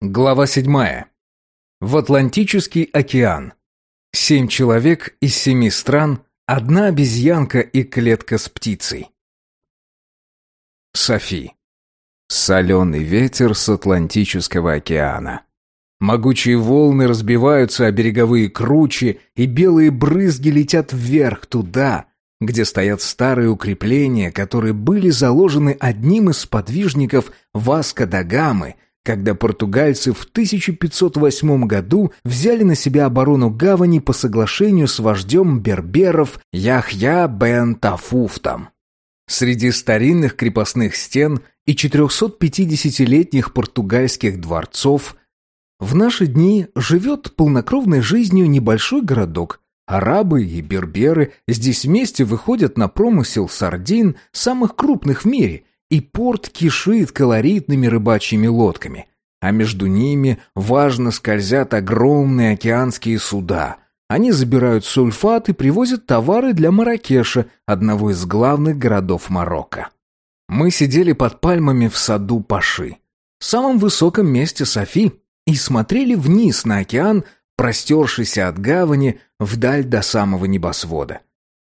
Глава 7. В Атлантический океан. Семь человек из семи стран, одна обезьянка и клетка с птицей. Софи. Соленый ветер с Атлантического океана. Могучие волны разбиваются о береговые кручи, и белые брызги летят вверх туда, где стоят старые укрепления, которые были заложены одним из сподвижников Васко да Гамы – когда португальцы в 1508 году взяли на себя оборону гавани по соглашению с вождем берберов Яхья бен Тафуфтом. Среди старинных крепостных стен и 450-летних португальских дворцов в наши дни живет полнокровной жизнью небольшой городок. Арабы и берберы здесь вместе выходят на промысел сардин, самых крупных в мире, и порт кишит колоритными рыбачьими лодками, а между ними важно скользят огромные океанские суда. Они забирают сульфат и привозят товары для Маракеша, одного из главных городов Марокко. Мы сидели под пальмами в саду Паши, самом высоком месте Софи, и смотрели вниз на океан, простершийся от гавани вдаль до самого небосвода.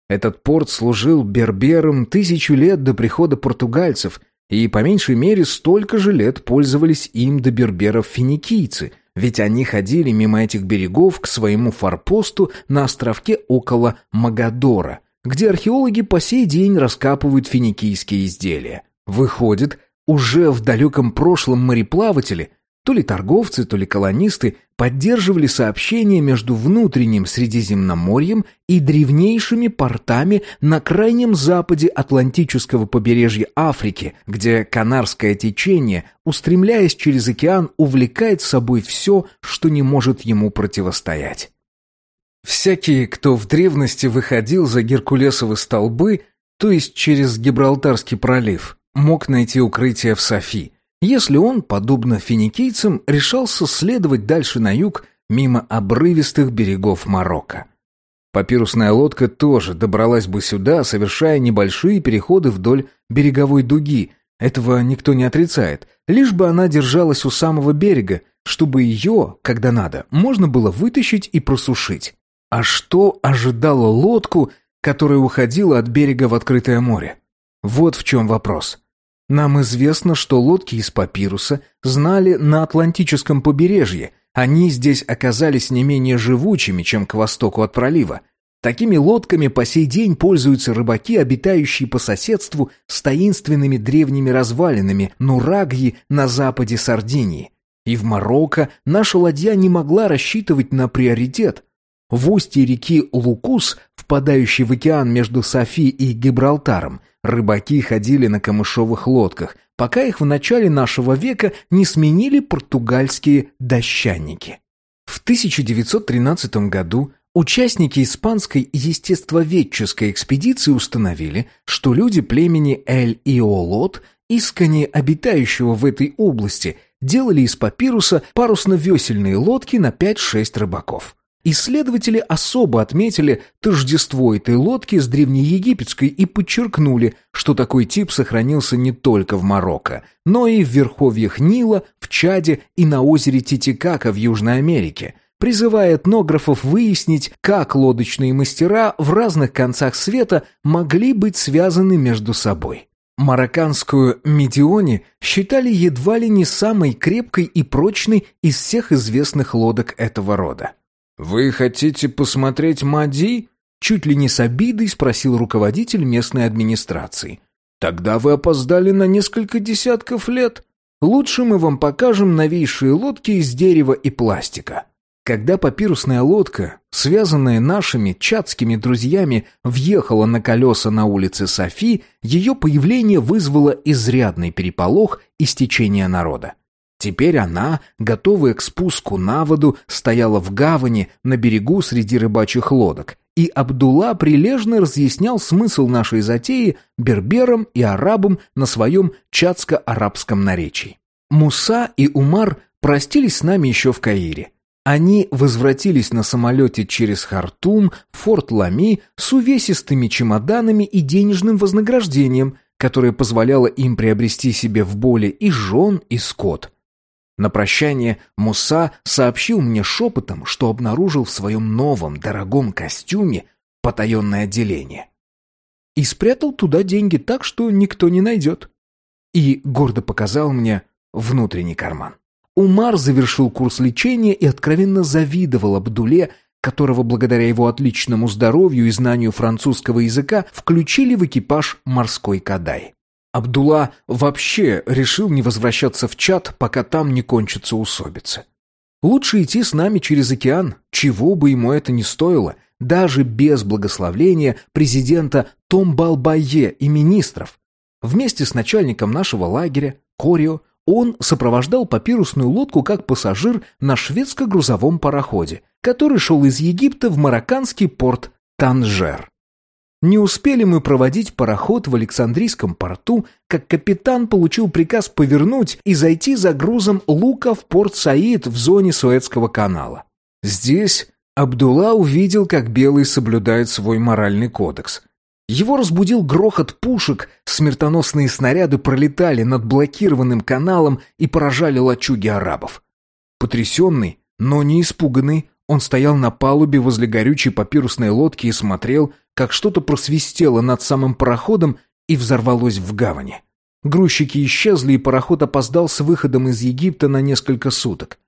Этот порт служил берберам тысячу лет до прихода португальцев, и по меньшей мере столько же лет пользовались им до берберов финикийцы, ведь они ходили мимо этих берегов к своему форпосту на островке около Магадора, где археологи по сей день раскапывают финикийские изделия. Выходит, уже в далеком прошлом мореплаватели – то ли торговцы, то ли колонисты поддерживали сообщения между внутренним Средиземноморьем и древнейшими портами на крайнем западе Атлантического побережья Африки, где Канарское течение, устремляясь через океан, увлекает с собой все, что не может ему противостоять. Всякий, кто в древности выходил за Геркулесовы столбы, то есть через Гибралтарский пролив, мог найти укрытие в Софи, если он, подобно финикийцам, решался следовать дальше на юг, мимо обрывистых берегов Марокко. Папирусная лодка тоже добралась бы сюда, совершая небольшие переходы вдоль береговой дуги. Этого никто не отрицает. Лишь бы она держалась у самого берега, чтобы ее, когда надо, можно было вытащить и просушить. А что ожидало лодку, которая уходила от берега в открытое море? Вот в чем вопрос. Нам известно, что лодки из папируса знали на Атлантическом побережье. Они здесь оказались не менее живучими, чем к востоку от пролива. Такими лодками по сей день пользуются рыбаки, обитающие по соседству с таинственными древними развалинами Нурагьи на западе Сардинии. И в Марокко наша ладья не могла рассчитывать на приоритет. В устье реки Лукус, впадающей в океан между Софи и Гибралтаром, Рыбаки ходили на камышовых лодках, пока их в начале нашего века не сменили португальские дощанники. В 1913 году участники испанской естествоведческой экспедиции установили, что люди племени Эль-Иолот, искренне обитающего в этой области, делали из папируса парусно-весельные лодки на 5-6 рыбаков. Исследователи особо отметили тождество этой лодки с древнеегипетской и подчеркнули, что такой тип сохранился не только в Марокко, но и в верховьях Нила, в Чаде и на озере Титикака в Южной Америке, призывая этнографов выяснить, как лодочные мастера в разных концах света могли быть связаны между собой. Марокканскую «Медиони» считали едва ли не самой крепкой и прочной из всех известных лодок этого рода. «Вы хотите посмотреть Мади?» Чуть ли не с обидой спросил руководитель местной администрации. «Тогда вы опоздали на несколько десятков лет. Лучше мы вам покажем новейшие лодки из дерева и пластика». Когда папирусная лодка, связанная нашими чатскими друзьями, въехала на колеса на улице Софи, ее появление вызвало изрядный переполох и стечение народа. Теперь она, готовая к спуску на воду, стояла в гавани на берегу среди рыбачьих лодок, и Абдулла прилежно разъяснял смысл нашей затеи берберам и арабам на своем чатско-арабском наречии. Муса и Умар простились с нами еще в Каире. Они возвратились на самолете через Хартум, Форт Лами с увесистыми чемоданами и денежным вознаграждением, которое позволяло им приобрести себе в боле и жен, и скот. На прощание Муса сообщил мне шепотом, что обнаружил в своем новом дорогом костюме потаенное отделение. И спрятал туда деньги так, что никто не найдет. И гордо показал мне внутренний карман. Умар завершил курс лечения и откровенно завидовал Абдуле, которого благодаря его отличному здоровью и знанию французского языка включили в экипаж морской Кадай. Абдулла вообще решил не возвращаться в чат, пока там не кончится усобица. Лучше идти с нами через океан, чего бы ему это ни стоило, даже без благословления президента Томбалбайе и министров. Вместе с начальником нашего лагеря, Корио, он сопровождал папирусную лодку как пассажир на шведско-грузовом пароходе, который шел из Египта в марокканский порт Танжер. Не успели мы проводить пароход в Александрийском порту, как капитан получил приказ повернуть и зайти за грузом лука в порт Саид в зоне Суэцкого канала. Здесь Абдулла увидел, как белый соблюдает свой моральный кодекс – его разбудил грохот пушек, смертоносные снаряды пролетали над блокированным каналом и поражали лачуги арабов. Потрясенный, но не испуганный, он стоял на палубе возле горючей папирусной лодки и смотрел, как что-то просвистело над самым пароходом и взорвалось в гавани. Грузчики исчезли, и пароход опоздал с выходом из Египта на несколько суток.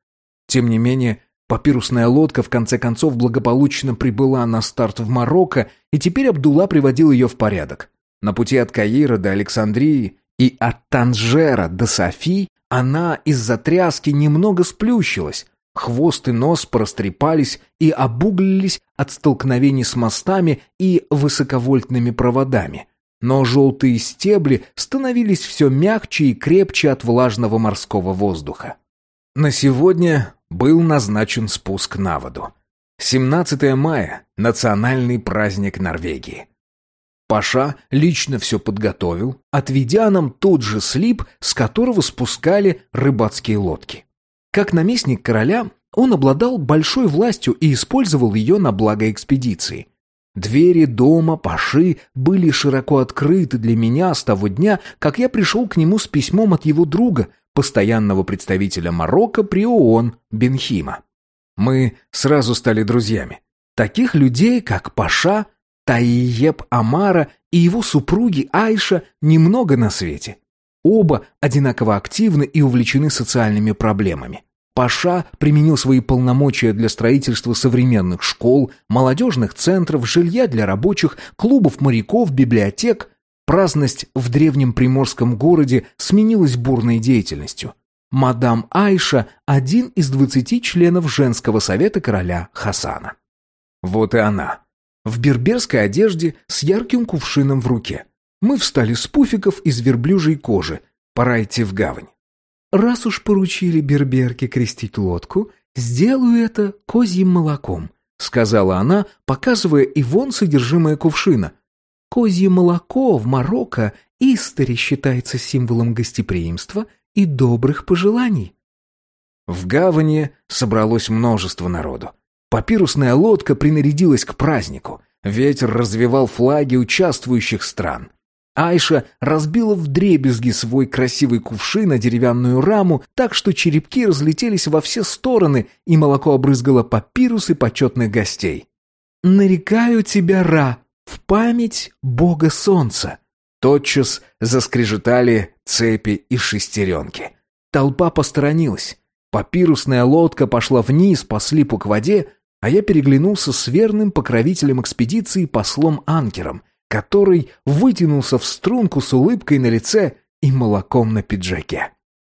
Тем не менее, Папирусная лодка в конце концов благополучно прибыла на старт в Марокко, и теперь Абдулла приводил ее в порядок. На пути от Каира до Александрии и от Танжера до Софи она из-за тряски немного сплющилась. Хвост и нос прострепались и обуглились от столкновений с мостами и высоковольтными проводами. Но желтые стебли становились все мягче и крепче от влажного морского воздуха. На сегодня был назначен спуск на воду. 17 мая – национальный праздник Норвегии. Паша лично все подготовил, отведя нам тот же слип, с которого спускали рыбацкие лодки. Как наместник короля, он обладал большой властью и использовал ее на благо экспедиции. Двери дома Паши были широко открыты для меня с того дня, как я пришел к нему с письмом от его друга, постоянного представителя Марокко при ООН Бенхима. Мы сразу стали друзьями. Таких людей, как Паша, Таиеп Амара и его супруги Айша немного на свете. Оба одинаково активны и увлечены социальными проблемами. Паша применил свои полномочия для строительства современных школ, молодежных центров, жилья для рабочих, клубов моряков, библиотек, Праздность в древнем приморском городе сменилась бурной деятельностью. Мадам Айша – один из двадцати членов женского совета короля Хасана. Вот и она. В берберской одежде с ярким кувшином в руке. Мы встали с пуфиков из верблюжьей кожи. Пора идти в гавань. «Раз уж поручили берберке крестить лодку, сделаю это козьим молоком», сказала она, показывая Ивон содержимое кувшина – Козье молоко в Марокко истори считается символом гостеприимства и добрых пожеланий. В гавани собралось множество народу. Папирусная лодка принарядилась к празднику. Ветер развивал флаги участвующих стран. Айша разбила в дребезги свой красивый кувшин на деревянную раму, так что черепки разлетелись во все стороны, и молоко обрызгало папирусы почетных гостей. «Нарекаю тебя, Ра, в память бога солнца. Тотчас заскрежетали цепи и шестеренки. Толпа посторонилась. Папирусная лодка пошла вниз по слипу к воде, а я переглянулся с верным покровителем экспедиции послом Анкером, который вытянулся в струнку с улыбкой на лице и молоком на пиджаке.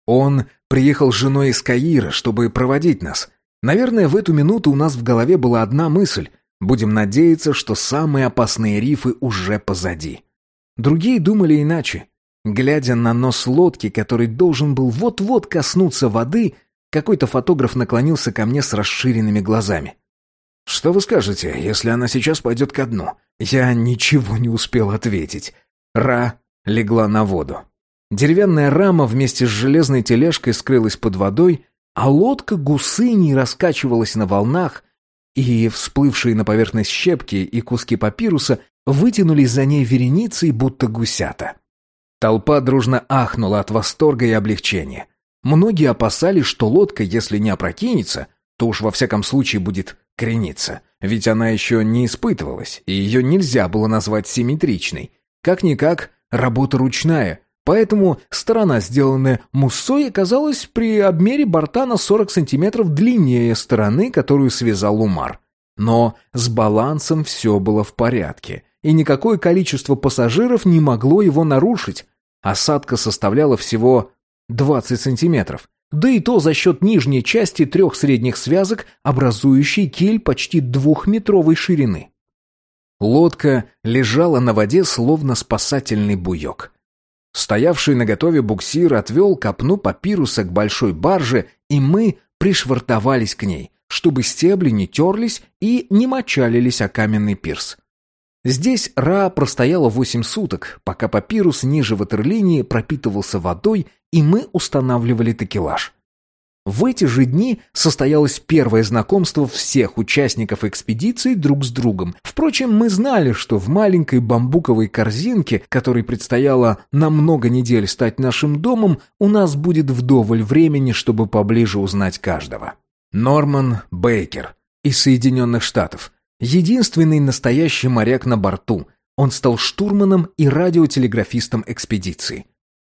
Он приехал с женой из Каира, чтобы проводить нас. Наверное, в эту минуту у нас в голове была одна мысль Будем надеяться, что самые опасные рифы уже позади. Другие думали иначе. Глядя на нос лодки, который должен был вот-вот коснуться воды, какой-то фотограф наклонился ко мне с расширенными глазами. «Что вы скажете, если она сейчас пойдет ко дну?» Я ничего не успел ответить. Ра легла на воду. Деревянная рама вместе с железной тележкой скрылась под водой, а лодка гусыней раскачивалась на волнах, и всплывшие на поверхность щепки и куски папируса вытянулись за ней вереницей, будто гусята. Толпа дружно ахнула от восторга и облегчения. Многие опасались, что лодка, если не опрокинется, то уж во всяком случае будет крениться, ведь она еще не испытывалась, и ее нельзя было назвать симметричной. Как-никак, работа ручная, поэтому сторона, сделанная муссой, оказалась при обмере борта на 40 сантиметров длиннее стороны, которую связал Умар. Но с балансом все было в порядке, и никакое количество пассажиров не могло его нарушить. Осадка составляла всего 20 сантиметров, да и то за счет нижней части трех средних связок, образующей киль почти двухметровой ширины. Лодка лежала на воде, словно спасательный буек. Стоявший на готове буксир отвел копну папируса к большой барже, и мы пришвартовались к ней, чтобы стебли не терлись и не мочалились о каменный пирс. Здесь Ра простояла восемь суток, пока папирус ниже ватерлинии пропитывался водой, и мы устанавливали такелаж. В эти же дни состоялось первое знакомство всех участников экспедиции друг с другом. Впрочем, мы знали, что в маленькой бамбуковой корзинке, которой предстояло на много недель стать нашим домом, у нас будет вдоволь времени, чтобы поближе узнать каждого. Норман Бейкер из Соединенных Штатов. Единственный настоящий моряк на борту. Он стал штурманом и радиотелеграфистом экспедиции.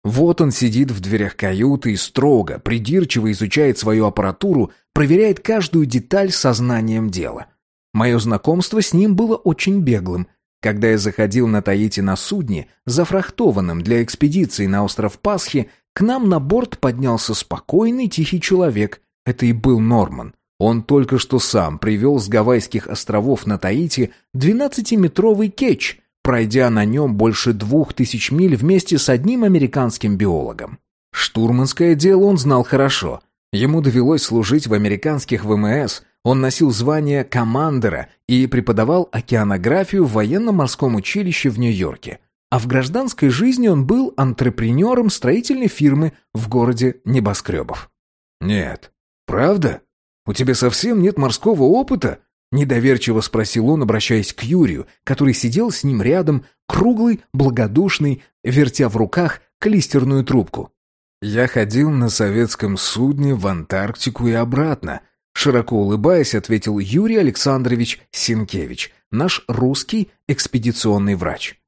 Вот он сидит в дверях каюты и строго, придирчиво изучает свою аппаратуру, проверяет каждую деталь сознанием дела. Мое знакомство с ним было очень беглым. Когда я заходил на Таити на судне, зафрахтованном для экспедиции на остров Пасхи, к нам на борт поднялся спокойный, тихий человек. Это и был Норман. Он только что сам привел с Гавайских островов на Таити 12-метровый кетч – пройдя на нем больше двух тысяч миль вместе с одним американским биологом. Штурманское дело он знал хорошо. Ему довелось служить в американских ВМС, он носил звание командера и преподавал океанографию в военно-морском училище в Нью-Йорке. А в гражданской жизни он был антрепренером строительной фирмы в городе Небоскребов. «Нет, правда? У тебя совсем нет морского опыта?» Недоверчиво спросил он, обращаясь к Юрию, который сидел с ним рядом, круглый, благодушный, вертя в руках клистерную трубку. «Я ходил на советском судне в Антарктику и обратно», широко улыбаясь, ответил Юрий Александрович Синкевич, наш русский экспедиционный врач.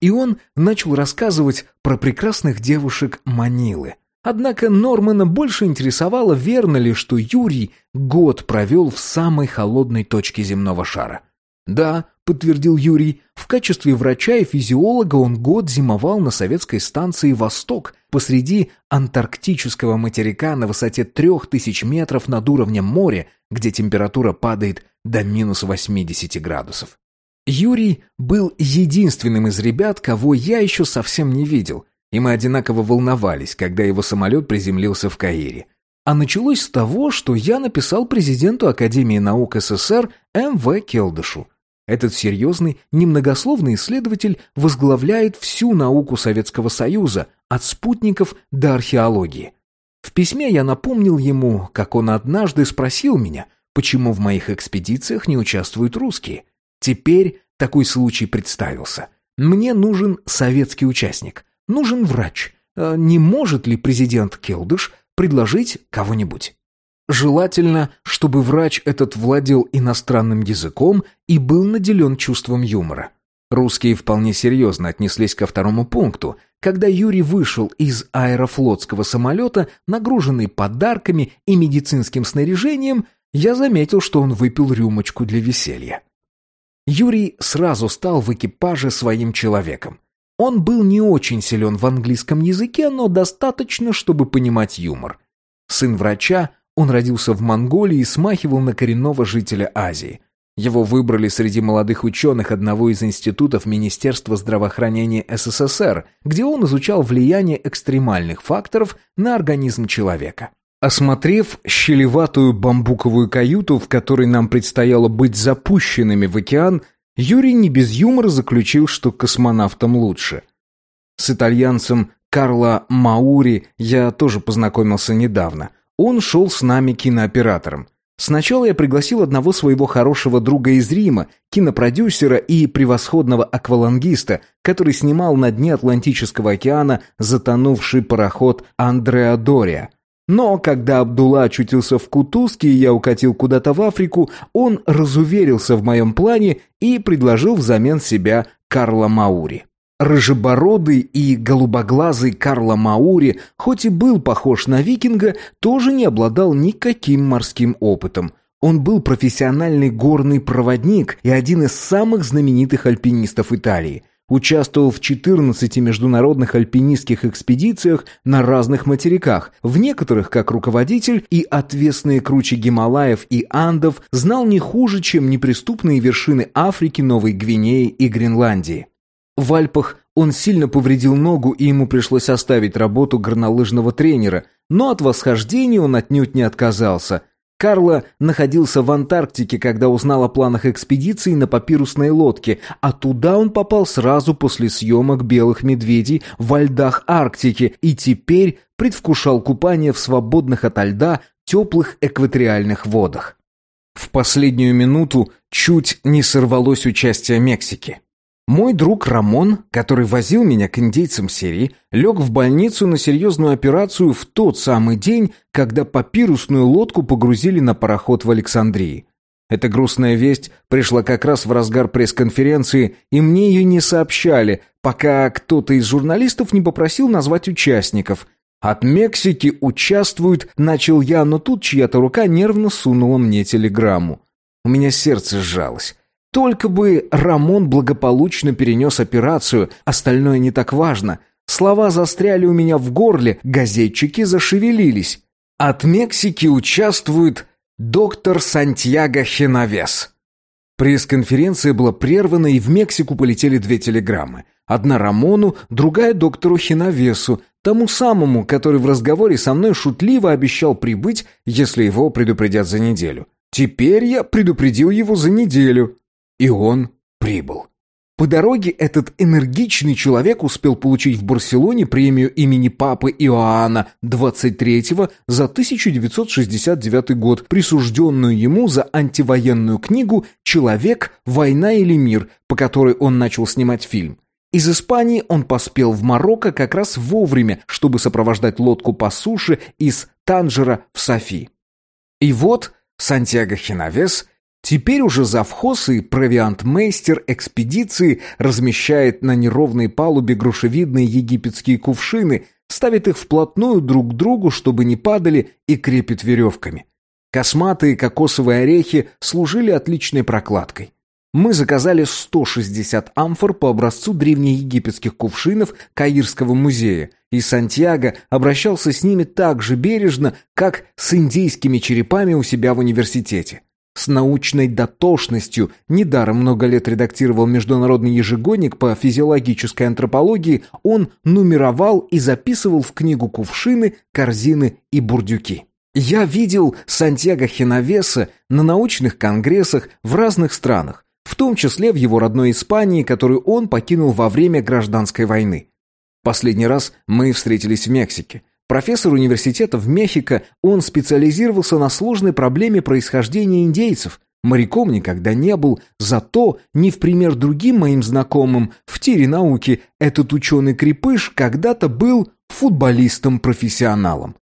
И он начал рассказывать про прекрасных девушек Манилы, Однако Нормана больше интересовало, верно ли, что Юрий год провел в самой холодной точке земного шара. «Да», — подтвердил Юрий, — «в качестве врача и физиолога он год зимовал на советской станции «Восток» посреди антарктического материка на высоте трех тысяч метров над уровнем моря, где температура падает до минус 80 градусов. Юрий был единственным из ребят, кого я еще совсем не видел, и мы одинаково волновались, когда его самолет приземлился в Каире. А началось с того, что я написал президенту Академии наук СССр М.В. Келдышу. Этот серьезный, немногословный исследователь возглавляет всю науку Советского Союза, от спутников до археологии. В письме я напомнил ему, как он однажды спросил меня, почему в моих экспедициях не участвуют русские. Теперь такой случай представился. Мне нужен советский участник – Нужен врач. Э, не может ли президент Келдыш предложить кого-нибудь? Желательно, чтобы врач этот владел иностранным языком и был наделен чувством юмора. Русские вполне серьезно отнеслись ко второму пункту. Когда Юрий вышел из аэрофлотского самолета, нагруженный подарками и медицинским снаряжением, я заметил, что он выпил рюмочку для веселья. Юрий сразу стал в экипаже своим человеком. Он был не очень силен в английском языке, но достаточно, чтобы понимать юмор. Сын врача, он родился в Монголии и смахивал на коренного жителя Азии. Его выбрали среди молодых ученых одного из институтов Министерства здравоохранения СССР, где он изучал влияние экстремальных факторов на организм человека. Осмотрев щелеватую бамбуковую каюту, в которой нам предстояло быть запущенными в океан, Юрий не без юмора заключил, что космонавтам лучше. С итальянцем Карло Маури я тоже познакомился недавно. Он шел с нами кинооператором. Сначала я пригласил одного своего хорошего друга из Рима, кинопродюсера и превосходного аквалангиста, который снимал на дне Атлантического океана затонувший пароход Андреа Дория. Но когда Абдулла очутился в Кутузке и я укатил куда-то в Африку, он разуверился в моем плане и предложил взамен себя Карла Маури. Рыжебородый и голубоглазый Карло Маури, хоть и был похож на викинга, тоже не обладал никаким морским опытом. Он был профессиональный горный проводник и один из самых знаменитых альпинистов Италии. Участвовал в 14 международных альпинистских экспедициях на разных материках, в некоторых как руководитель и отвесные кручи Гималаев и Андов знал не хуже, чем неприступные вершины Африки, Новой Гвинеи и Гренландии. В Альпах он сильно повредил ногу, и ему пришлось оставить работу горнолыжного тренера, но от восхождения он отнюдь не отказался. Карло находился в Антарктике, когда узнал о планах экспедиции на папирусной лодке, а туда он попал сразу после съемок «Белых медведей» во льдах Арктики и теперь предвкушал купание в свободных ото льда теплых экваториальных водах. В последнюю минуту чуть не сорвалось участие Мексики. Мой друг Рамон, который возил меня к индейцам Сирии, лег в больницу на серьезную операцию в тот самый день, когда папирусную лодку погрузили на пароход в Александрии. Эта грустная весть пришла как раз в разгар пресс-конференции, и мне ее не сообщали, пока кто-то из журналистов не попросил назвать участников. «От Мексики участвуют», — начал я, но тут чья-то рука нервно сунула мне телеграмму. У меня сердце сжалось. Только бы Рамон благополучно перенес операцию, остальное не так важно. Слова застряли у меня в горле, газетчики зашевелились. От Мексики участвует доктор Сантьяго Хеновес. Пресс-конференция была прервана, и в Мексику полетели две телеграммы. Одна Рамону, другая доктору Хеновесу, тому самому, который в разговоре со мной шутливо обещал прибыть, если его предупредят за неделю. Теперь я предупредил его за неделю. И он прибыл. По дороге этот энергичный человек успел получить в Барселоне премию имени Папы Иоанна 23-го за 1969 год, присужденную ему за антивоенную книгу «Человек, война или мир», по которой он начал снимать фильм. Из Испании он поспел в Марокко как раз вовремя, чтобы сопровождать лодку по суше из Танжера в Софи. И вот Сантьяго Хиновес Теперь уже завхоз и провиантмейстер экспедиции размещает на неровной палубе грушевидные египетские кувшины, ставит их вплотную друг к другу, чтобы не падали, и крепит веревками. Косматые кокосовые орехи служили отличной прокладкой. Мы заказали 160 амфор по образцу древнеегипетских кувшинов Каирского музея, и Сантьяго обращался с ними так же бережно, как с индейскими черепами у себя в университете. С научной дотошностью, недаром много лет редактировал международный ежегодник по физиологической антропологии, он нумеровал и записывал в книгу кувшины, корзины и бурдюки. Я видел Сантьяго Хеновеса на научных конгрессах в разных странах, в том числе в его родной Испании, которую он покинул во время гражданской войны. Последний раз мы встретились в Мексике. Профессор университета в Мехико, он специализировался на сложной проблеме происхождения индейцев. Моряком никогда не был, зато, не в пример другим моим знакомым, в тире науки этот ученый-крепыш когда-то был футболистом-профессионалом.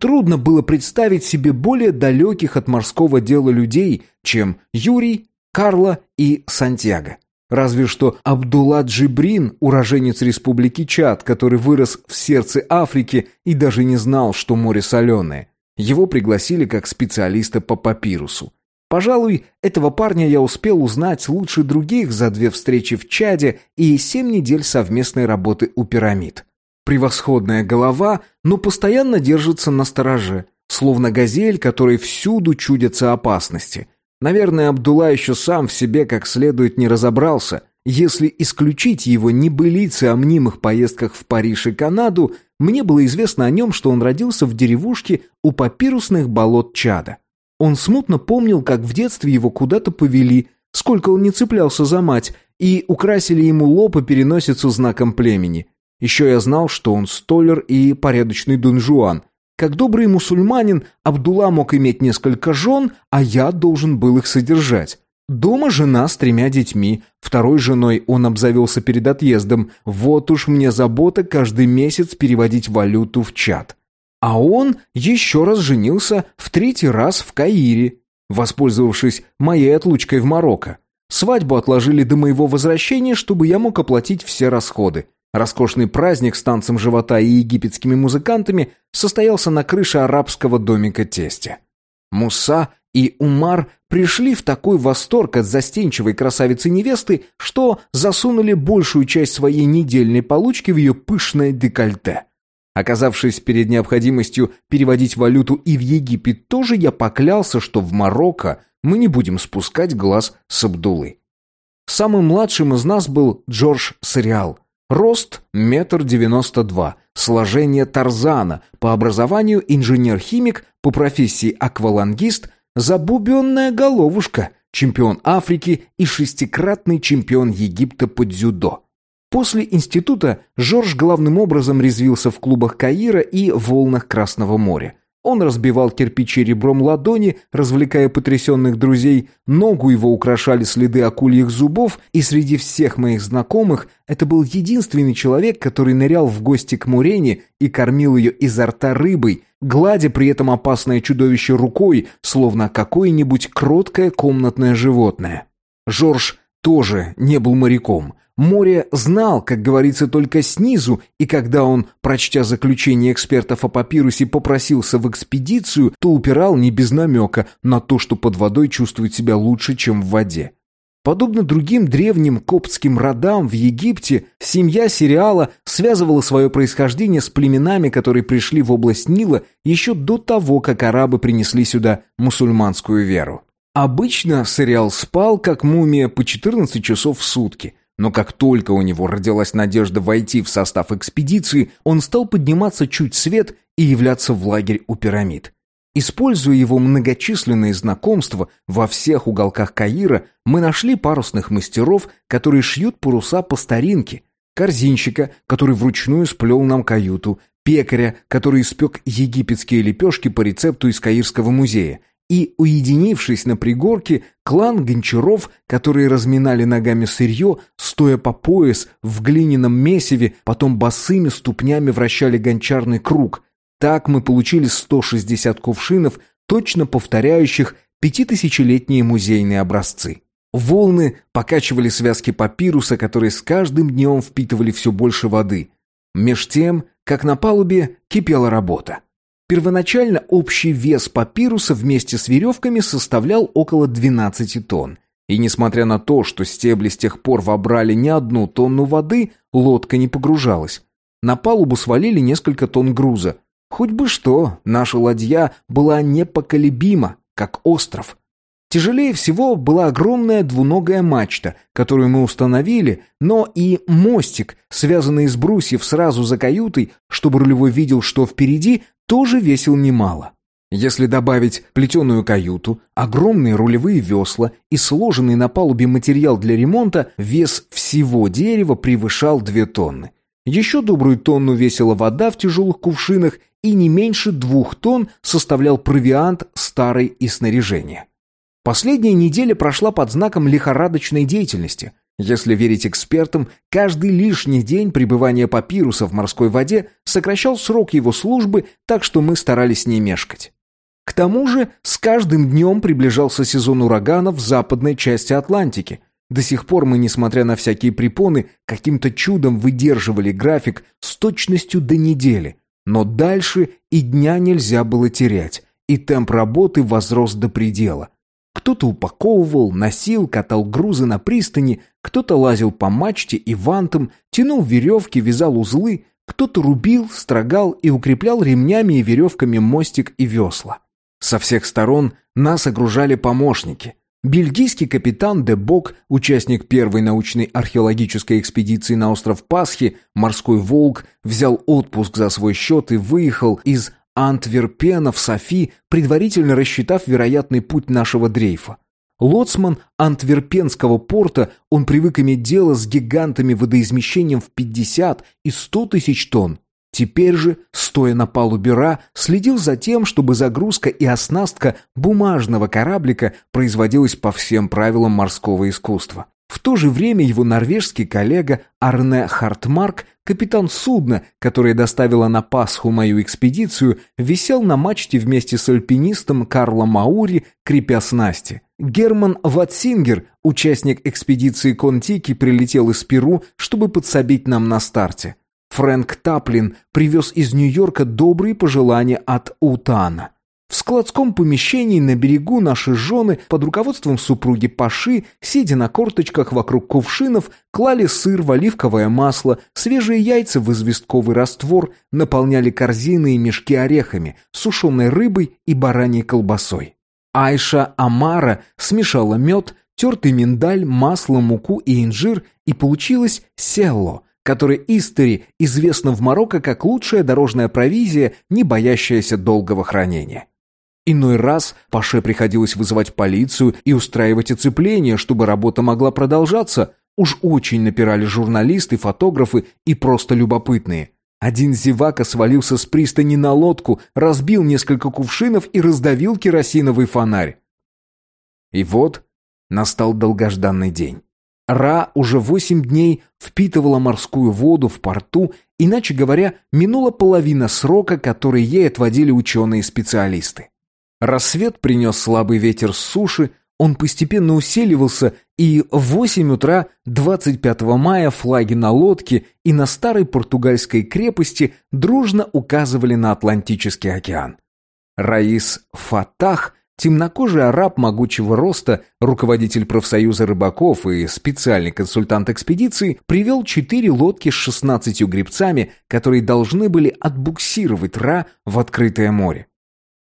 Трудно было представить себе более далеких от морского дела людей, чем Юрий, Карло и Сантьяго. Разве что Абдулла Джибрин, уроженец республики Чад, который вырос в сердце Африки и даже не знал, что море соленое. Его пригласили как специалиста по папирусу. Пожалуй, этого парня я успел узнать лучше других за две встречи в Чаде и семь недель совместной работы у пирамид. Превосходная голова, но постоянно держится на стороже, словно газель, которой всюду чудятся опасности – Наверное, Абдулла еще сам в себе как следует не разобрался. Если исключить его небылицы о мнимых поездках в Париж и Канаду, мне было известно о нем, что он родился в деревушке у папирусных болот Чада. Он смутно помнил, как в детстве его куда-то повели, сколько он не цеплялся за мать, и украсили ему лоб и переносицу знаком племени. Еще я знал, что он столер и порядочный дунжуан – как добрый мусульманин, Абдулла мог иметь несколько жен, а я должен был их содержать. Дома жена с тремя детьми, второй женой он обзавелся перед отъездом. Вот уж мне забота каждый месяц переводить валюту в чат. А он еще раз женился в третий раз в Каире, воспользовавшись моей отлучкой в Марокко. Свадьбу отложили до моего возвращения, чтобы я мог оплатить все расходы. Роскошный праздник с танцем живота и египетскими музыкантами состоялся на крыше арабского домика тестя. Муса и Умар пришли в такой восторг от застенчивой красавицы-невесты, что засунули большую часть своей недельной получки в ее пышное декольте. Оказавшись перед необходимостью переводить валюту и в Египет тоже, я поклялся, что в Марокко мы не будем спускать глаз с Абдулы. Самым младшим из нас был Джордж Сариал. Рост – метр девяносто два, сложение Тарзана, по образованию инженер-химик, по профессии аквалангист, забубенная головушка, чемпион Африки и шестикратный чемпион Египта по дзюдо. После института Жорж главным образом резвился в клубах Каира и волнах Красного моря – он разбивал кирпичи ребром ладони, развлекая потрясенных друзей, ногу его украшали следы акульих зубов, и среди всех моих знакомых это был единственный человек, который нырял в гости к Мурене и кормил ее изо рта рыбой, гладя при этом опасное чудовище рукой, словно какое-нибудь кроткое комнатное животное. Жорж тоже не был моряком – Море знал, как говорится, только снизу, и когда он, прочтя заключение экспертов о папирусе, попросился в экспедицию, то упирал не без намека на то, что под водой чувствует себя лучше, чем в воде. Подобно другим древним коптским родам в Египте, семья сериала связывала свое происхождение с племенами, которые пришли в область Нила еще до того, как арабы принесли сюда мусульманскую веру. Обычно сериал спал, как мумия, по 14 часов в сутки – но как только у него родилась надежда войти в состав экспедиции, он стал подниматься чуть свет и являться в лагерь у пирамид. Используя его многочисленные знакомства во всех уголках Каира, мы нашли парусных мастеров, которые шьют паруса по старинке, корзинщика, который вручную сплел нам каюту, пекаря, который испек египетские лепешки по рецепту из Каирского музея, и, уединившись на пригорке, клан гончаров, которые разминали ногами сырье, стоя по пояс в глиняном месиве, потом босыми ступнями вращали гончарный круг. Так мы получили 160 кувшинов, точно повторяющих пятитысячелетние музейные образцы. Волны покачивали связки папируса, которые с каждым днем впитывали все больше воды. Меж тем, как на палубе кипела работа. Первоначально общий вес папируса вместе с веревками составлял около 12 тонн. И несмотря на то, что стебли с тех пор вобрали не одну тонну воды, лодка не погружалась. На палубу свалили несколько тонн груза. Хоть бы что, наша ладья была непоколебима, как остров. Тяжелее всего была огромная двуногая мачта, которую мы установили, но и мостик, связанный из брусьев сразу за каютой, чтобы рулевой видел, что впереди, тоже весил немало. Если добавить плетеную каюту, огромные рулевые весла и сложенный на палубе материал для ремонта, вес всего дерева превышал две тонны. Еще добрую тонну весила вода в тяжелых кувшинах и не меньше двух тонн составлял провиант старый и снаряжение. Последняя неделя прошла под знаком лихорадочной деятельности – если верить экспертам, каждый лишний день пребывания папируса в морской воде сокращал срок его службы, так что мы старались не мешкать. К тому же с каждым днем приближался сезон ураганов в западной части Атлантики. До сих пор мы, несмотря на всякие препоны, каким-то чудом выдерживали график с точностью до недели. Но дальше и дня нельзя было терять, и темп работы возрос до предела. Кто-то упаковывал, носил, катал грузы на пристани, кто-то лазил по мачте и вантам, тянул веревки, вязал узлы, кто-то рубил, строгал и укреплял ремнями и веревками мостик и весла. Со всех сторон нас окружали помощники. Бельгийский капитан де Бок, участник первой научной археологической экспедиции на остров Пасхи, морской волк, взял отпуск за свой счет и выехал из Антверпена в Софи, предварительно рассчитав вероятный путь нашего дрейфа. Лоцман антверпенского порта, он привык иметь дело с гигантами водоизмещением в 50 и 100 тысяч тонн. Теперь же, стоя на палубе Ра, следил за тем, чтобы загрузка и оснастка бумажного кораблика производилась по всем правилам морского искусства. В то же время его норвежский коллега Арне Хартмарк, капитан судна, которое доставило на Пасху мою экспедицию, висел на мачте вместе с альпинистом Карлом Маури, крепя снасти. Герман Ватсингер, участник экспедиции Контики, прилетел из Перу, чтобы подсобить нам на старте. Фрэнк Таплин привез из Нью-Йорка добрые пожелания от Утана. В складском помещении на берегу наши жены под руководством супруги Паши, сидя на корточках вокруг кувшинов, клали сыр в оливковое масло, свежие яйца в известковый раствор, наполняли корзины и мешки орехами, сушеной рыбой и бараньей колбасой. Айша Амара смешала мед, тертый миндаль, масло, муку и инжир, и получилось селло, которое истори известно в Марокко как лучшая дорожная провизия, не боящаяся долгого хранения. Иной раз Паше приходилось вызывать полицию и устраивать оцепление, чтобы работа могла продолжаться. Уж очень напирали журналисты, фотографы и просто любопытные. Один зевака свалился с пристани на лодку, разбил несколько кувшинов и раздавил керосиновый фонарь. И вот настал долгожданный день. Ра уже восемь дней впитывала морскую воду в порту, иначе говоря, минула половина срока, который ей отводили ученые-специалисты. Рассвет принес слабый ветер с суши, он постепенно усиливался, и в восемь утра 25 мая флаги на лодке и на старой португальской крепости дружно указывали на Атлантический океан. Раис Фатах, темнокожий араб могучего роста, руководитель профсоюза рыбаков и специальный консультант экспедиции, привел четыре лодки с 16 гребцами, которые должны были отбуксировать Ра в открытое море.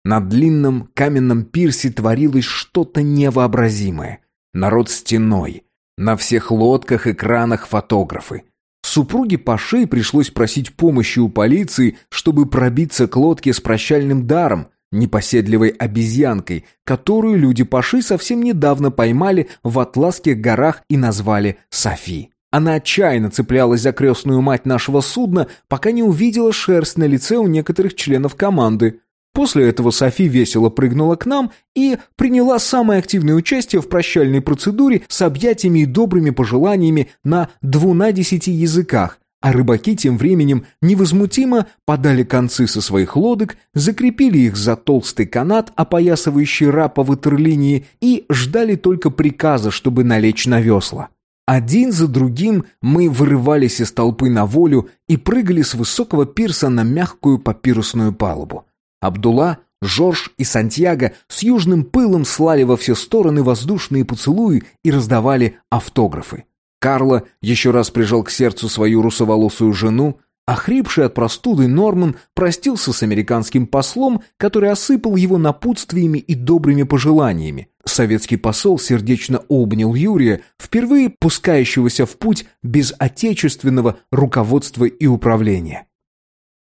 На длинном каменном пирсе творилось что-то невообразимое. Народ стеной. На всех лодках и кранах фотографы. Супруге Паши пришлось просить помощи у полиции, чтобы пробиться к лодке с прощальным даром, непоседливой обезьянкой, которую люди Паши совсем недавно поймали в Атласских горах и назвали Софи. Она отчаянно цеплялась за крестную мать нашего судна, пока не увидела шерсть на лице у некоторых членов команды. После этого Софи весело прыгнула к нам и приняла самое активное участие в прощальной процедуре с объятиями и добрыми пожеланиями на двунадесяти языках, а рыбаки тем временем невозмутимо подали концы со своих лодок, закрепили их за толстый канат, опоясывающий рапа ватерлинии, и ждали только приказа, чтобы налечь на весла. Один за другим мы вырывались из толпы на волю и прыгали с высокого пирса на мягкую папирусную палубу. Абдулла, Жорж и Сантьяго с южным пылом слали во все стороны воздушные поцелуи и раздавали автографы. Карло еще раз прижал к сердцу свою русоволосую жену, Охрипший от простуды Норман простился с американским послом, который осыпал его напутствиями и добрыми пожеланиями. Советский посол сердечно обнял Юрия, впервые пускающегося в путь без отечественного руководства и управления.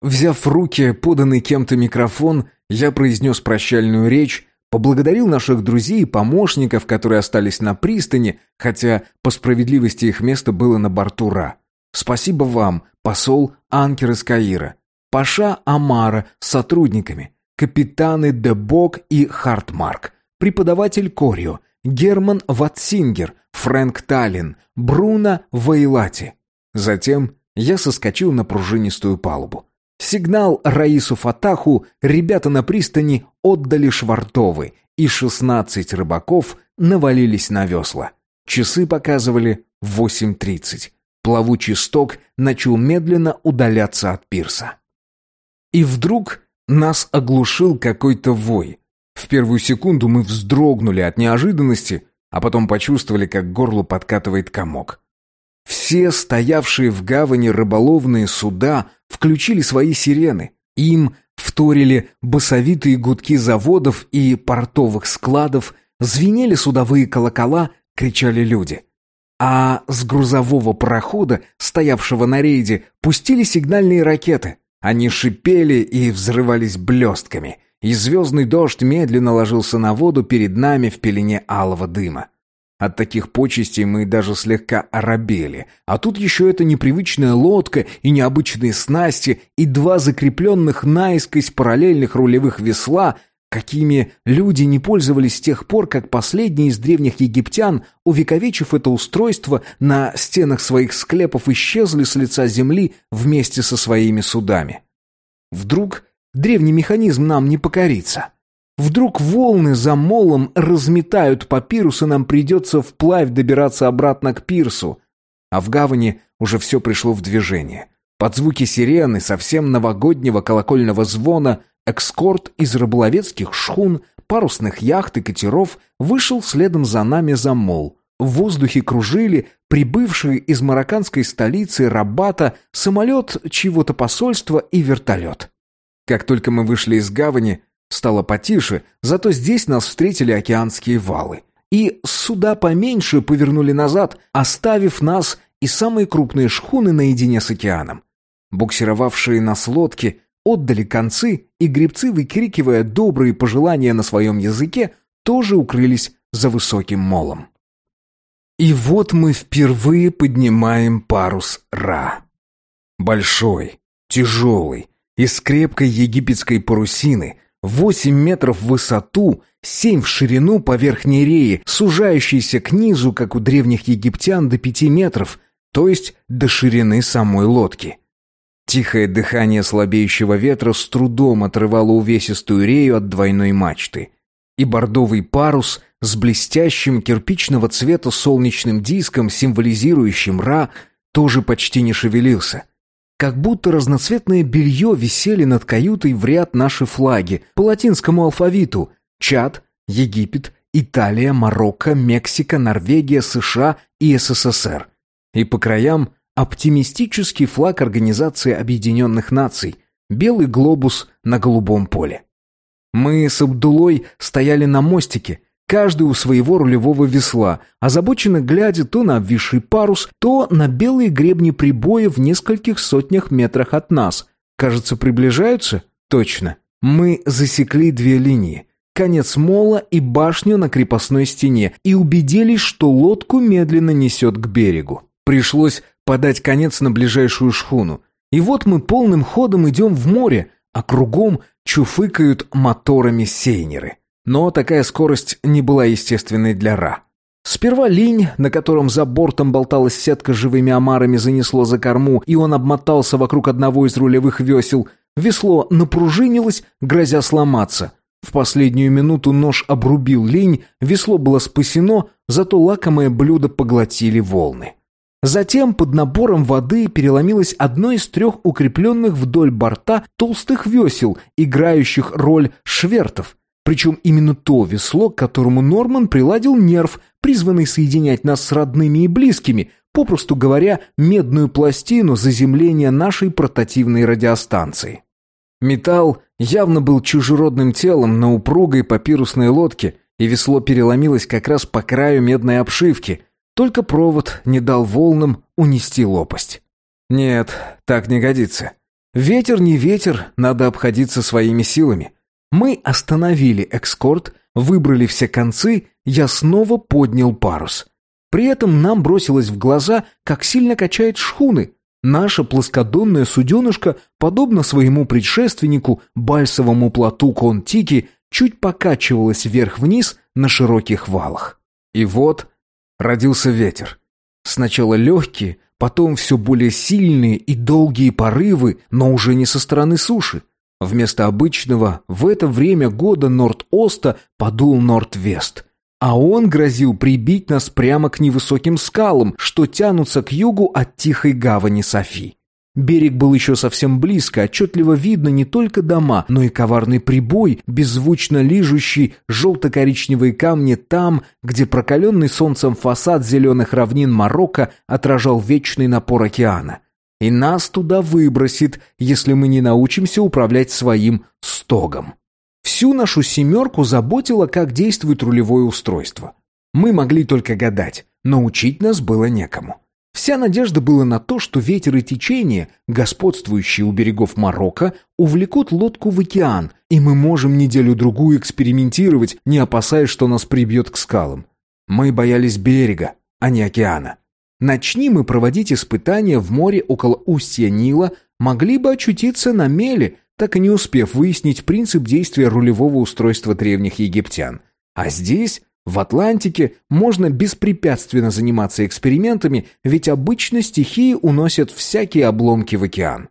Взяв в руки поданный кем-то микрофон, я произнес прощальную речь, поблагодарил наших друзей и помощников, которые остались на пристани, хотя по справедливости их место было на борту Ра. Спасибо вам, посол Анкер из Каира, Паша Амара с сотрудниками, капитаны Дебок и Хартмарк, преподаватель Корио, Герман Ватсингер, Фрэнк Таллин, Бруно Вейлати. Затем я соскочил на пружинистую палубу. Сигнал Раису Фатаху ребята на пристани отдали швартовы, и шестнадцать рыбаков навалились на весла. Часы показывали восемь тридцать. Плавучий сток начал медленно удаляться от пирса. И вдруг нас оглушил какой-то вой. В первую секунду мы вздрогнули от неожиданности, а потом почувствовали, как горло подкатывает комок. Все стоявшие в гавани рыболовные суда включили свои сирены. Им вторили басовитые гудки заводов и портовых складов, звенели судовые колокола, кричали люди. А с грузового парохода, стоявшего на рейде, пустили сигнальные ракеты. Они шипели и взрывались блестками, и звездный дождь медленно ложился на воду перед нами в пелене алого дыма. От таких почестей мы даже слегка оробели. А тут еще эта непривычная лодка и необычные снасти, и два закрепленных наискось параллельных рулевых весла. какими люди не пользовались с тех пор, как последний из древних египтян, увековечив это устройство, на стенах своих склепов исчезли с лица земли вместе со своими судами. Вдруг древний механизм нам не покорится? Вдруг волны за молом разметают папирус, и нам придется вплавь добираться обратно к пирсу? А в гавани уже все пришло в движение. Под звуки сирены, совсем новогоднего колокольного звона, экскорт из рыболовецких шхун, парусных яхт и катеров вышел следом за нами за мол. В воздухе кружили прибывшие из марокканской столицы Рабата самолет чьего-то посольства и вертолет. Как только мы вышли из гавани, стало потише, зато здесь нас встретили океанские валы. И суда поменьше повернули назад, оставив нас и самые крупные шхуны наедине с океаном. Буксировавшие нас лодки отдали концы, и гребцы, выкрикивая добрые пожелания на своем языке, тоже укрылись за высоким молом. И вот мы впервые поднимаем парус Ра. Большой, тяжелый, из крепкой египетской парусины, восемь метров в высоту, семь в ширину по верхней рее, сужающейся к низу, как у древних египтян, до пяти метров, то есть до ширины самой лодки. Тихое дыхание слабеющего ветра с трудом отрывало увесистую рею от двойной мачты. И бордовый парус с блестящим кирпичного цвета солнечным диском, символизирующим Ра, тоже почти не шевелился. Как будто разноцветное белье висели над каютой в ряд наши флаги по латинскому алфавиту Чад, Египет, Италия, Марокко, Мексика, Норвегия, США и СССР. И по краям Оптимистический флаг Организации Объединенных Наций. Белый глобус на голубом поле. Мы с Абдулой стояли на мостике, каждый у своего рулевого весла, озабоченно глядя то на обвисший парус, то на белые гребни прибоя в нескольких сотнях метрах от нас. Кажется, приближаются? Точно. Мы засекли две линии. Конец мола и башню на крепостной стене и убедились, что лодку медленно несет к берегу. Пришлось подать конец на ближайшую шхуну. И вот мы полным ходом идем в море, а кругом чуфыкают моторами сейнеры. Но такая скорость не была естественной для Ра. Сперва линь, на котором за бортом болталась сетка живыми омарами, занесло за корму, и он обмотался вокруг одного из рулевых весел. Весло напружинилось, грозя сломаться. В последнюю минуту нож обрубил линь, весло было спасено, зато лакомое блюдо поглотили волны. Затем под напором воды переломилось одно из трех укрепленных вдоль борта толстых весел, играющих роль швертов. Причем именно то весло, к которому Норман приладил нерв, призванный соединять нас с родными и близкими, попросту говоря, медную пластину заземления нашей портативной радиостанции. Металл явно был чужеродным телом на упругой папирусной лодке, и весло переломилось как раз по краю медной обшивки, только провод не дал волнам унести лопасть. Нет, так не годится. Ветер не ветер, надо обходиться своими силами. Мы остановили экскорт, выбрали все концы, я снова поднял парус. При этом нам бросилось в глаза, как сильно качает шхуны. Наша плоскодонная суденышка, подобно своему предшественнику, бальсовому плоту Контики, чуть покачивалась вверх-вниз на широких валах. И вот родился ветер. Сначала легкие, потом все более сильные и долгие порывы, но уже не со стороны суши. Вместо обычного в это время года Норд-Оста подул Норд-Вест. А он грозил прибить нас прямо к невысоким скалам, что тянутся к югу от тихой гавани Софи. Берег был еще совсем близко, отчетливо видно не только дома, но и коварный прибой, беззвучно лижущий желто-коричневые камни там, где прокаленный солнцем фасад зеленых равнин Марокко отражал вечный напор океана. И нас туда выбросит, если мы не научимся управлять своим стогом. Всю нашу семерку заботило, как действует рулевое устройство. Мы могли только гадать, но учить нас было некому. Вся надежда была на то, что ветер и течение, господствующие у берегов Марокко, увлекут лодку в океан, и мы можем неделю-другую экспериментировать, не опасаясь, что нас прибьет к скалам. Мы боялись берега, а не океана. Начни мы проводить испытания в море около устья Нила, могли бы очутиться на меле, так и не успев выяснить принцип действия рулевого устройства древних египтян. А здесь, в Атлантике, можно беспрепятственно заниматься экспериментами, ведь обычно стихии уносят всякие обломки в океан.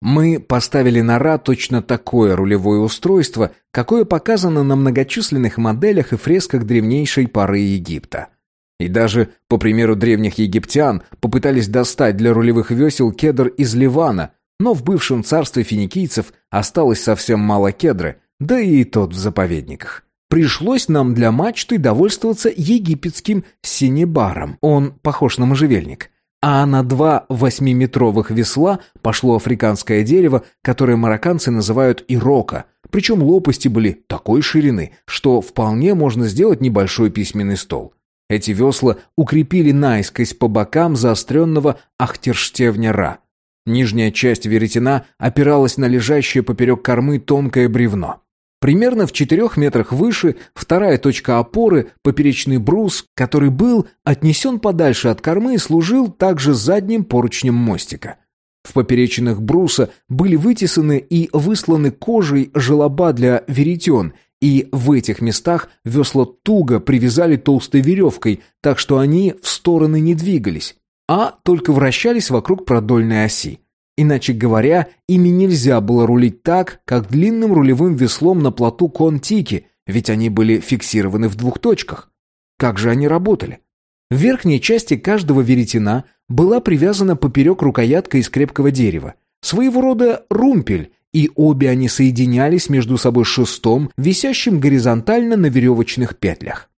Мы поставили на Ра точно такое рулевое устройство, какое показано на многочисленных моделях и фресках древнейшей поры Египта. И даже, по примеру древних египтян, попытались достать для рулевых весел кедр из Ливана, но в бывшем царстве финикийцев осталось совсем мало кедры, да и тот в заповедниках. Пришлось нам для мачты довольствоваться египетским синебаром, он похож на можжевельник – а на два восьмиметровых весла пошло африканское дерево, которое марокканцы называют ирока, причем лопасти были такой ширины, что вполне можно сделать небольшой письменный стол. Эти весла укрепили наискось по бокам заостренного ахтерштевня Ра. Нижняя часть веретена опиралась на лежащее поперек кормы тонкое бревно. Примерно в четырех метрах выше вторая точка опоры, поперечный брус, который был отнесен подальше от кормы и служил также задним поручнем мостика. В поперечинах бруса были вытесаны и высланы кожей желоба для веретен, и в этих местах весла туго привязали толстой веревкой, так что они в стороны не двигались, а только вращались вокруг продольной оси. Иначе говоря, ими нельзя было рулить так, как длинным рулевым веслом на плоту Контики, ведь они были фиксированы в двух точках. Как же они работали? В верхней части каждого веретена была привязана поперек рукоятка из крепкого дерева, своего рода румпель, и обе они соединялись между собой шестом, висящим горизонтально на веревочных петлях.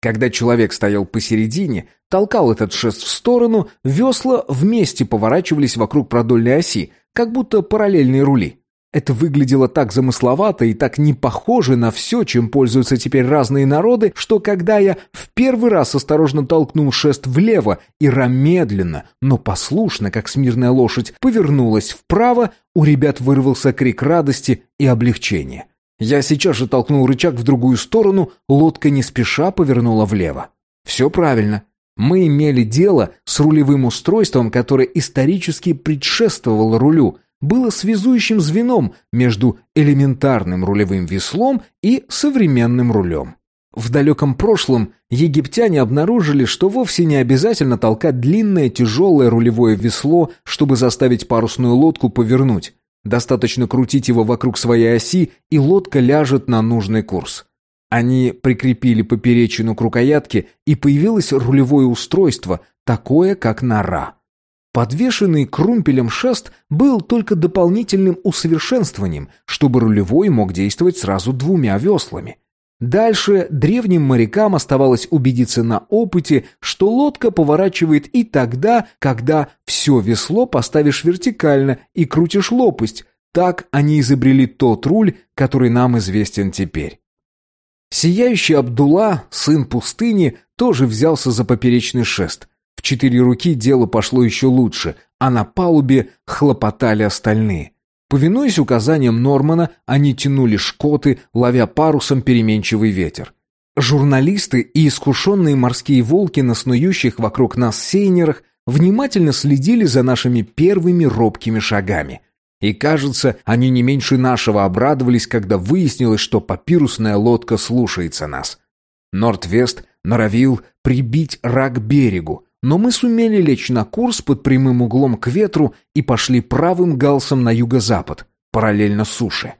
Когда человек стоял посередине, толкал этот шест в сторону, весла вместе поворачивались вокруг продольной оси, как будто параллельные рули. Это выглядело так замысловато и так не похоже на все, чем пользуются теперь разные народы, что когда я в первый раз осторожно толкнул шест влево, Ира медленно, но послушно, как смирная лошадь, повернулась вправо, у ребят вырвался крик радости и облегчения. Я сейчас же толкнул рычаг в другую сторону, лодка не спеша повернула влево. Все правильно. Мы имели дело с рулевым устройством, которое исторически предшествовало рулю, было связующим звеном между элементарным рулевым веслом и современным рулем. В далеком прошлом египтяне обнаружили, что вовсе не обязательно толкать длинное тяжелое рулевое весло, чтобы заставить парусную лодку повернуть. Достаточно крутить его вокруг своей оси, и лодка ляжет на нужный курс. Они прикрепили поперечину к рукоятке, и появилось рулевое устройство, такое как нора. Подвешенный крумпелем шест был только дополнительным усовершенствованием, чтобы рулевой мог действовать сразу двумя веслами. Дальше древним морякам оставалось убедиться на опыте, что лодка поворачивает и тогда, когда все весло поставишь вертикально и крутишь лопасть. Так они изобрели тот руль, который нам известен теперь. Сияющий Абдулла, сын пустыни, тоже взялся за поперечный шест. Четыре руки дело пошло еще лучше, а на палубе хлопотали остальные. Повинуясь указаниям Нормана, они тянули шкоты, ловя парусом переменчивый ветер. Журналисты и искушенные морские волки на снующих вокруг нас сейнерах внимательно следили за нашими первыми робкими шагами. И, кажется, они не меньше нашего обрадовались, когда выяснилось, что папирусная лодка слушается нас. Норд-Вест норовил прибить рак берегу, но мы сумели лечь на курс под прямым углом к ветру и пошли правым галсом на юго-запад, параллельно суше.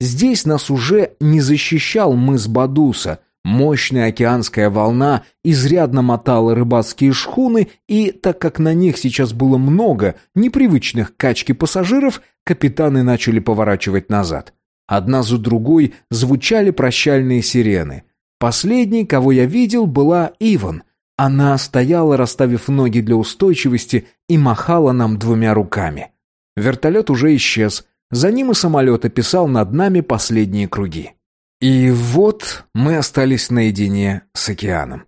Здесь нас уже не защищал мыс Бадуса, мощная океанская волна изрядно мотала рыбацкие шхуны, и, так как на них сейчас было много непривычных качки пассажиров, капитаны начали поворачивать назад. Одна за другой звучали прощальные сирены. Последней, кого я видел, была Иван — она стояла, расставив ноги для устойчивости, и махала нам двумя руками. Вертолет уже исчез. За ним и самолет описал над нами последние круги. И вот мы остались наедине с океаном.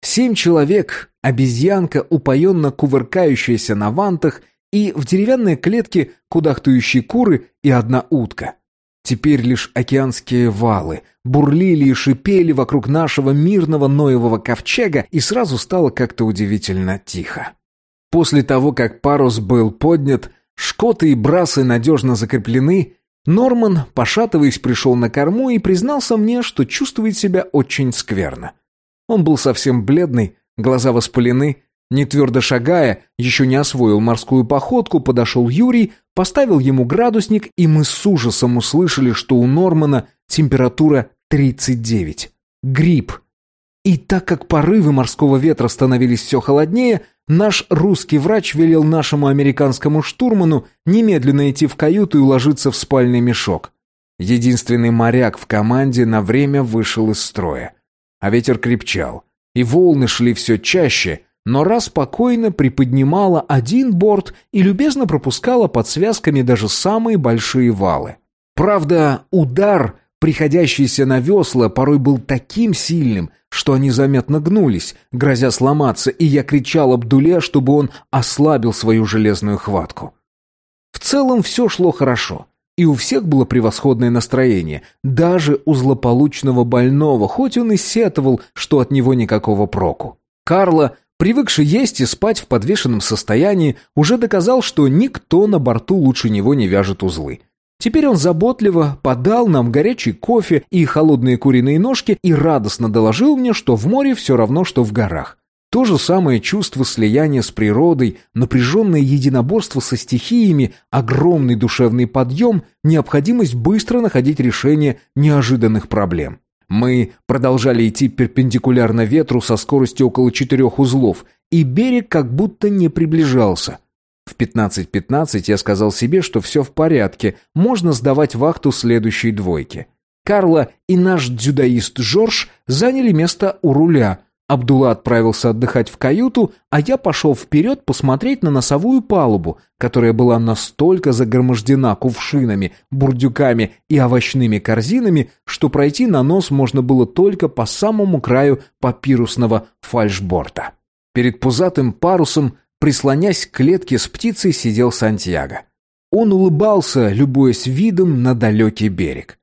Семь человек, обезьянка, упоенно кувыркающаяся на вантах, и в деревянной клетке кудахтающие куры и одна утка. Теперь лишь океанские валы бурлили и шипели вокруг нашего мирного Ноевого ковчега, и сразу стало как-то удивительно тихо. После того, как парус был поднят, шкоты и брасы надежно закреплены, Норман, пошатываясь, пришел на корму и признался мне, что чувствует себя очень скверно. Он был совсем бледный, глаза воспалены, не твердо шагая, еще не освоил морскую походку, подошел Юрий, поставил ему градусник, и мы с ужасом услышали, что у Нормана температура 39. Грипп. И так как порывы морского ветра становились все холоднее, наш русский врач велел нашему американскому штурману немедленно идти в каюту и уложиться в спальный мешок. Единственный моряк в команде на время вышел из строя. А ветер крепчал, и волны шли все чаще, но раз спокойно приподнимала один борт и любезно пропускала под связками даже самые большие валы. Правда, удар приходящийся на весла, порой был таким сильным, что они заметно гнулись, грозя сломаться, и я кричал Абдуле, чтобы он ослабил свою железную хватку. В целом все шло хорошо, и у всех было превосходное настроение, даже у злополучного больного, хоть он и сетовал, что от него никакого проку. Карла, привыкший есть и спать в подвешенном состоянии, уже доказал, что никто на борту лучше него не вяжет узлы. Теперь он заботливо подал нам горячий кофе и холодные куриные ножки и радостно доложил мне, что в море все равно, что в горах. То же самое чувство слияния с природой, напряженное единоборство со стихиями, огромный душевный подъем, необходимость быстро находить решение неожиданных проблем. Мы продолжали идти перпендикулярно ветру со скоростью около четырех узлов, и берег как будто не приближался – в 15.15 я сказал себе, что все в порядке, можно сдавать вахту следующей двойке. Карла и наш дзюдоист Жорж заняли место у руля. Абдулла отправился отдыхать в каюту, а я пошел вперед посмотреть на носовую палубу, которая была настолько загромождена кувшинами, бурдюками и овощными корзинами, что пройти на нос можно было только по самому краю папирусного фальшборта. Перед пузатым парусом Прислонясь к клетке с птицей, сидел Сантьяго. Он улыбался, любуясь видом на далекий берег.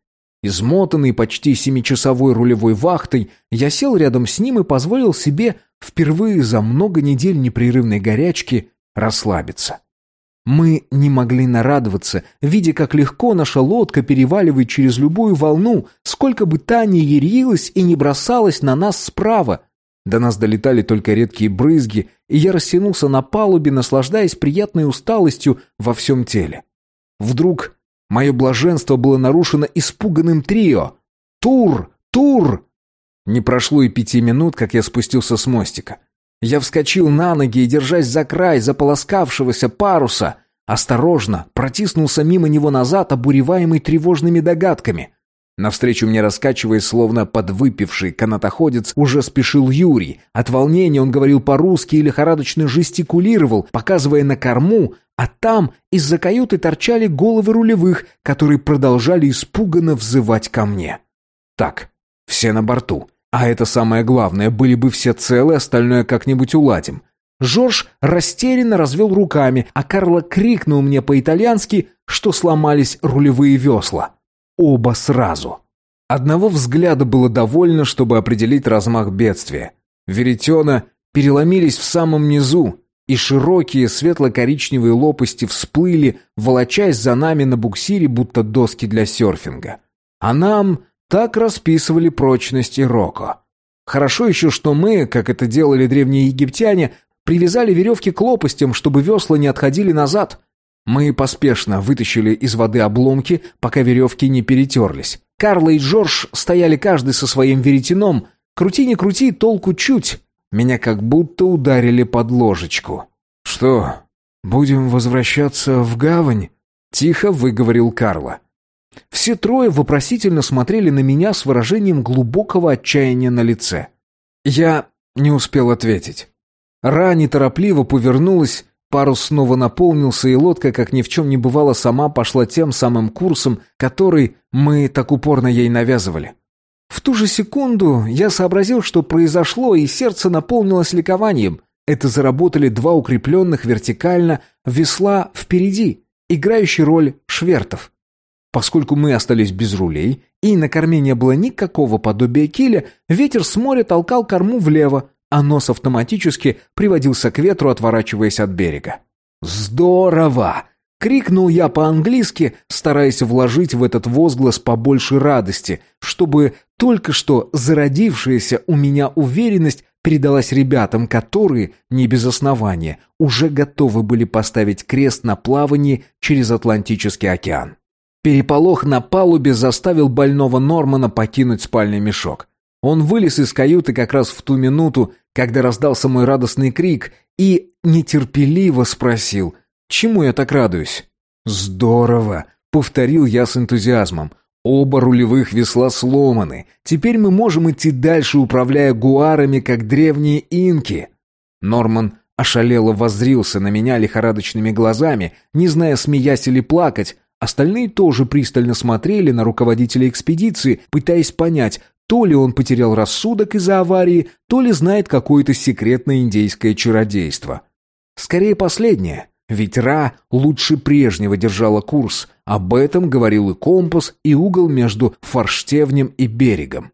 Измотанный почти семичасовой рулевой вахтой, я сел рядом с ним и позволил себе впервые за много недель непрерывной горячки расслабиться. Мы не могли нарадоваться, видя, как легко наша лодка переваливает через любую волну, сколько бы та ни ярилась и не бросалась на нас справа, до нас долетали только редкие брызги, и я растянулся на палубе, наслаждаясь приятной усталостью во всем теле. Вдруг мое блаженство было нарушено испуганным трио. «Тур! Тур!» Не прошло и пяти минут, как я спустился с мостика. Я вскочил на ноги и, держась за край заполоскавшегося паруса, осторожно протиснулся мимо него назад, обуреваемый тревожными догадками. Навстречу мне, раскачиваясь, словно подвыпивший канатоходец, уже спешил Юрий. От волнения он говорил по-русски и лихорадочно жестикулировал, показывая на корму, а там из-за каюты торчали головы рулевых, которые продолжали испуганно взывать ко мне. Так, все на борту. А это самое главное, были бы все целы, остальное как-нибудь уладим. Жорж растерянно развел руками, а Карло крикнул мне по-итальянски, что сломались рулевые весла. Оба сразу. Одного взгляда было довольно, чтобы определить размах бедствия. Веретена переломились в самом низу, и широкие светло-коричневые лопасти всплыли, волочась за нами на буксире, будто доски для серфинга. А нам так расписывали прочность и роко. Хорошо еще, что мы, как это делали древние египтяне, привязали веревки к лопастям, чтобы весла не отходили назад. Мы поспешно вытащили из воды обломки, пока веревки не перетерлись. Карла и Джордж стояли каждый со своим веретеном. Крути не крути, толку чуть. Меня как будто ударили под ложечку. «Что, будем возвращаться в гавань?» — тихо выговорил Карла. Все трое вопросительно смотрели на меня с выражением глубокого отчаяния на лице. Я не успел ответить. Ра неторопливо повернулась Парус снова наполнился, и лодка, как ни в чем не бывало, сама пошла тем самым курсом, который мы так упорно ей навязывали. В ту же секунду я сообразил, что произошло, и сердце наполнилось ликованием. Это заработали два укрепленных вертикально весла впереди, играющие роль швертов. Поскольку мы остались без рулей, и на корме не было никакого подобия киля, ветер с моря толкал корму влево, а нос автоматически приводился к ветру, отворачиваясь от берега. «Здорово!» Крикнул я по-английски, стараясь вложить в этот возглас побольше радости, чтобы только что зародившаяся у меня уверенность передалась ребятам, которые, не без основания, уже готовы были поставить крест на плавании через Атлантический океан. Переполох на палубе заставил больного Нормана покинуть спальный мешок. Он вылез из каюты как раз в ту минуту, когда раздался мой радостный крик, и нетерпеливо спросил, чему я так радуюсь. «Здорово!» — повторил я с энтузиазмом. Оба рулевых весла сломаны. Теперь мы можем идти дальше, управляя гуарами, как древние инки. Норман ошалело воззрился на меня лихорадочными глазами, не зная, смеясь или плакать. Остальные тоже пристально смотрели на руководителя экспедиции, пытаясь понять, то ли он потерял рассудок из-за аварии, то ли знает какое-то секретное индейское чародейство. Скорее последнее. Ведь Ра лучше прежнего держала курс. Об этом говорил и компас, и угол между форштевнем и берегом.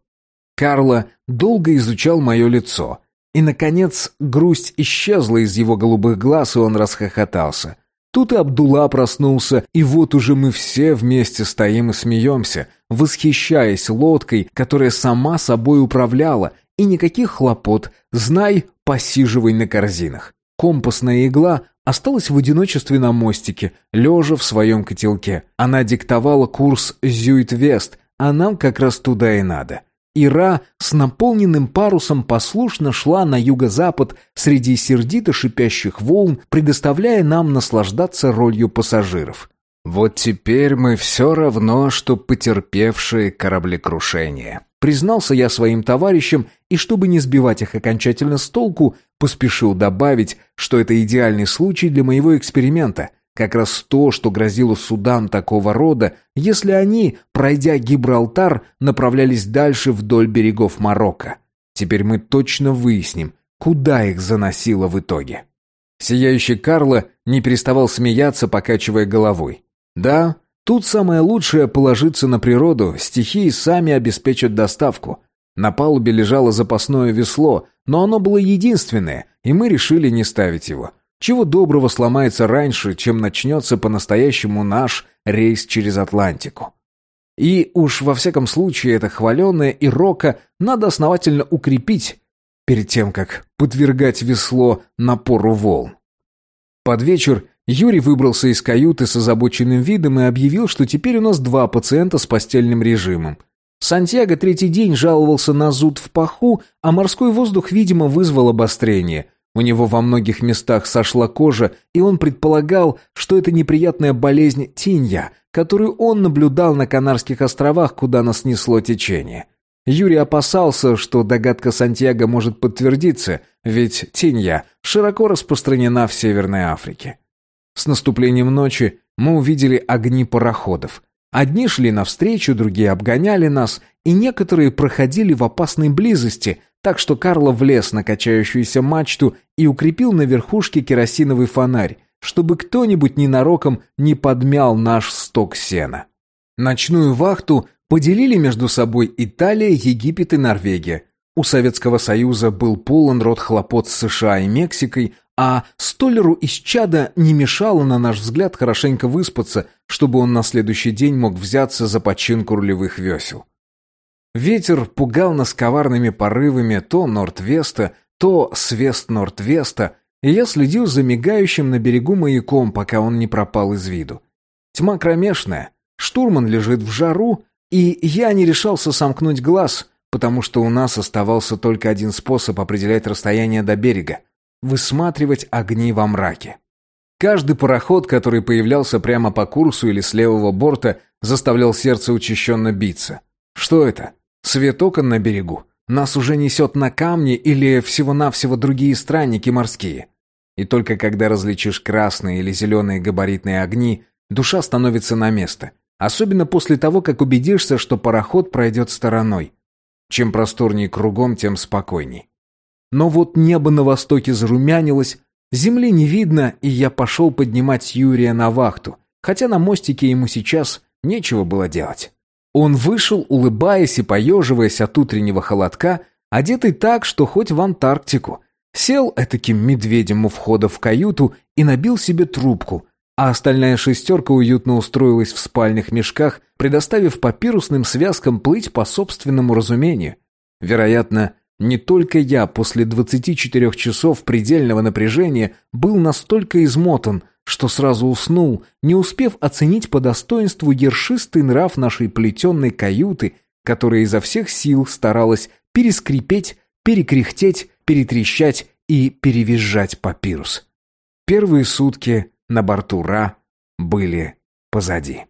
Карло долго изучал мое лицо. И, наконец, грусть исчезла из его голубых глаз, и он расхохотался. Тут и Абдулла проснулся, и вот уже мы все вместе стоим и смеемся, восхищаясь лодкой, которая сама собой управляла, и никаких хлопот, знай, посиживай на корзинах. Компасная игла осталась в одиночестве на мостике, лежа в своем котелке. Она диктовала курс Зюит-Вест, а нам как раз туда и надо. Ира с наполненным парусом послушно шла на юго-запад среди сердито шипящих волн, предоставляя нам наслаждаться ролью пассажиров. «Вот теперь мы все равно, что потерпевшие кораблекрушение», признался я своим товарищам и, чтобы не сбивать их окончательно с толку, поспешил добавить, что это идеальный случай для моего эксперимента, как раз то, что грозило судам такого рода, если они, пройдя Гибралтар, направлялись дальше вдоль берегов Марокко. Теперь мы точно выясним, куда их заносило в итоге. Сияющий Карло не переставал смеяться, покачивая головой. Да, тут самое лучшее положиться на природу, стихии сами обеспечат доставку. На палубе лежало запасное весло, но оно было единственное, и мы решили не ставить его. Чего доброго сломается раньше, чем начнется по-настоящему наш рейс через Атлантику. И уж во всяком случае это хваленое и рока надо основательно укрепить перед тем, как подвергать весло напору волн. Под вечер Юрий выбрался из каюты с озабоченным видом и объявил, что теперь у нас два пациента с постельным режимом – Сантьяго третий день жаловался на зуд в паху, а морской воздух, видимо, вызвал обострение. У него во многих местах сошла кожа, и он предполагал, что это неприятная болезнь тинья, которую он наблюдал на Канарских островах, куда нас несло течение. Юрий опасался, что догадка Сантьяго может подтвердиться, ведь тинья широко распространена в Северной Африке. С наступлением ночи мы увидели огни пароходов – Одни шли навстречу, другие обгоняли нас, и некоторые проходили в опасной близости, так что Карло влез на качающуюся мачту и укрепил на верхушке керосиновый фонарь, чтобы кто-нибудь ненароком не подмял наш сток сена. Ночную вахту поделили между собой Италия, Египет и Норвегия. У Советского Союза был полон рот хлопот с США и Мексикой, а столеру из чада не мешало, на наш взгляд, хорошенько выспаться, чтобы он на следующий день мог взяться за починку рулевых весел. Ветер пугал нас коварными порывами то норд-веста, то свест-норд-веста, и я следил за мигающим на берегу маяком, пока он не пропал из виду. Тьма кромешная, штурман лежит в жару, и я не решался сомкнуть глаз, потому что у нас оставался только один способ определять расстояние до берега — высматривать огни во мраке. Каждый пароход, который появлялся прямо по курсу или с левого борта, заставлял сердце учащенно биться. Что это? Свет окон на берегу? Нас уже несет на камни или всего-навсего другие странники морские? И только когда различишь красные или зеленые габаритные огни, душа становится на место. Особенно после того, как убедишься, что пароход пройдет стороной. Чем просторнее кругом, тем спокойней. Но вот небо на востоке зарумянилось, земли не видно, и я пошел поднимать Юрия на вахту, хотя на мостике ему сейчас нечего было делать. Он вышел, улыбаясь и поеживаясь от утреннего холодка, одетый так, что хоть в Антарктику. Сел этаким медведем у входа в каюту и набил себе трубку. а остальная шестерка уютно устроилась в спальных мешках, предоставив папирусным связкам плыть по собственному разумению. Вероятно, не только я после 24 часов предельного напряжения был настолько измотан, что сразу уснул, не успев оценить по достоинству ершистый нрав нашей плетенной каюты, которая изо всех сил старалась перескрипеть, перекряхтеть, перетрещать и перевизжать папирус. Первые сутки на борту Ра были позади.